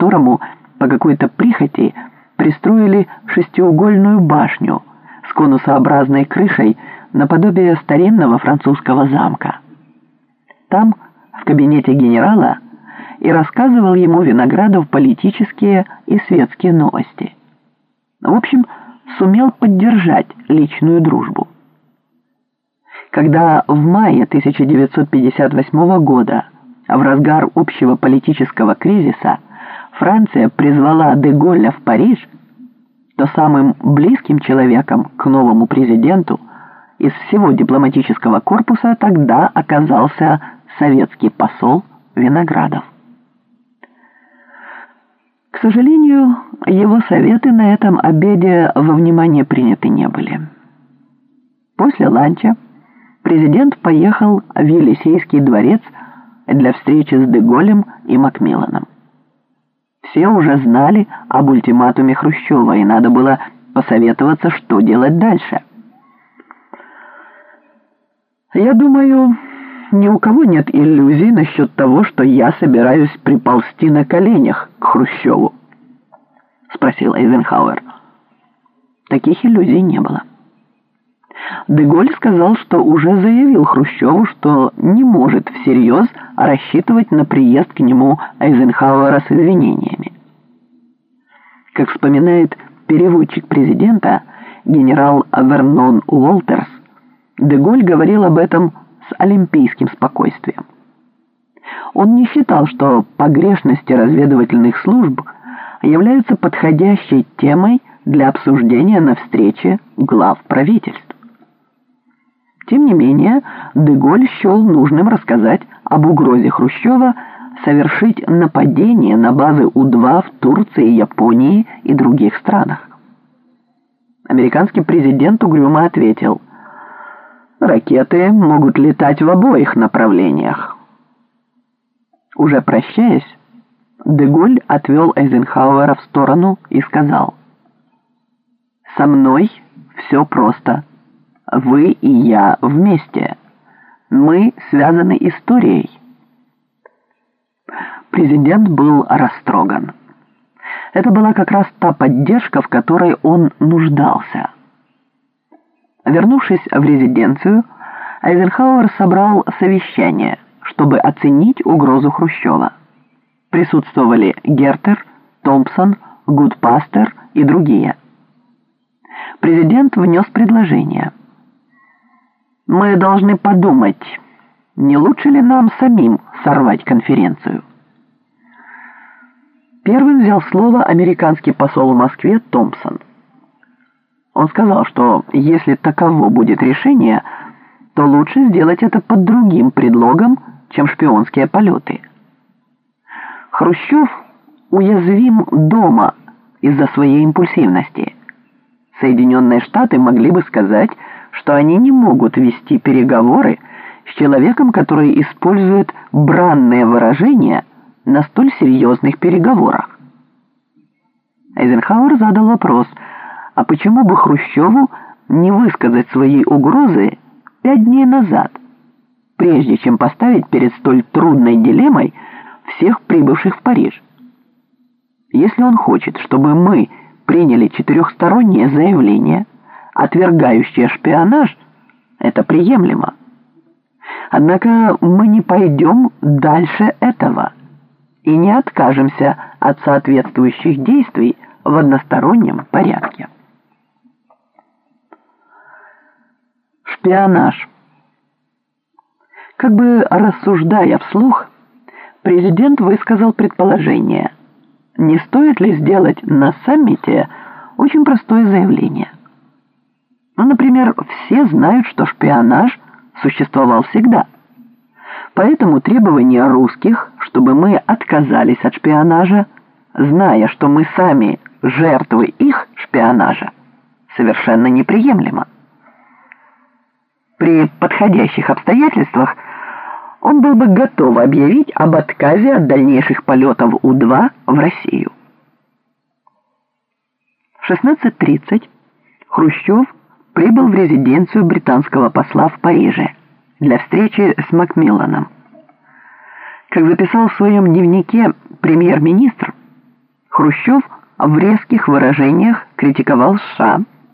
которому по какой-то прихоти пристроили шестиугольную башню с конусообразной крышей наподобие старинного французского замка. Там, в кабинете генерала, и рассказывал ему Виноградов политические и светские новости. В общем, сумел поддержать личную дружбу. Когда в мае 1958 года, в разгар общего политического кризиса, Франция призвала Деголля в Париж, то самым близким человеком к новому президенту из всего дипломатического корпуса тогда оказался советский посол Виноградов. К сожалению, его советы на этом обеде во внимание приняты не были. После ланча президент поехал в Елисейский дворец для встречи с Деголем и Макмилланом. Все уже знали об ультиматуме Хрущева, и надо было посоветоваться, что делать дальше. Я думаю, ни у кого нет иллюзий насчет того, что я собираюсь приползти на коленях к Хрущеву? Спросил Эйзенхауэр. Таких иллюзий не было. Деголь сказал, что уже заявил Хрущеву, что не может всерьез рассчитывать на приезд к нему Эйзенхауэра с извинениями. Как вспоминает переводчик президента, генерал Вернон Уолтерс, Деголь говорил об этом с олимпийским спокойствием. Он не считал, что погрешности разведывательных служб являются подходящей темой для обсуждения на встрече глав правительств. Тем не менее, Деголь счел нужным рассказать об угрозе Хрущева совершить нападение на базы У-2 в Турции, Японии и других странах. Американский президент угрюмо ответил – Ракеты могут летать в обоих направлениях. Уже прощаясь, Деголь отвел Эйзенхауэра в сторону и сказал, «Со мной все просто. Вы и я вместе. Мы связаны историей». Президент был растроган. Это была как раз та поддержка, в которой он нуждался – Вернувшись в резиденцию, Айзенхауэр собрал совещание, чтобы оценить угрозу Хрущева. Присутствовали Гертер, Томпсон, Гудпастер и другие. Президент внес предложение. «Мы должны подумать, не лучше ли нам самим сорвать конференцию?» Первым взял слово американский посол в Москве Томпсон. Он сказал, что если таково будет решение, то лучше сделать это под другим предлогом, чем шпионские полеты. Хрущев уязвим дома из-за своей импульсивности. Соединенные Штаты могли бы сказать, что они не могут вести переговоры с человеком, который использует бранные выражения на столь серьезных переговорах. Эйзенхауэр задал вопрос – а почему бы Хрущеву не высказать свои угрозы пять дней назад, прежде чем поставить перед столь трудной дилеммой всех прибывших в Париж? Если он хочет, чтобы мы приняли четырехстороннее заявление, отвергающее шпионаж, это приемлемо. Однако мы не пойдем дальше этого и не откажемся от соответствующих действий в одностороннем порядке. Шпионаж. Как бы рассуждая вслух, президент высказал предположение, не стоит ли сделать на саммите очень простое заявление. Ну, например, все знают, что шпионаж существовал всегда. Поэтому требование русских, чтобы мы отказались от шпионажа, зная, что мы сами жертвы их шпионажа, совершенно неприемлемо. При подходящих обстоятельствах он был бы готов объявить об отказе от дальнейших полетов У-2 в Россию. В 16.30 Хрущев прибыл в резиденцию британского посла в Париже для встречи с Макмилланом. Как записал в своем дневнике премьер-министр, Хрущев в резких выражениях критиковал США.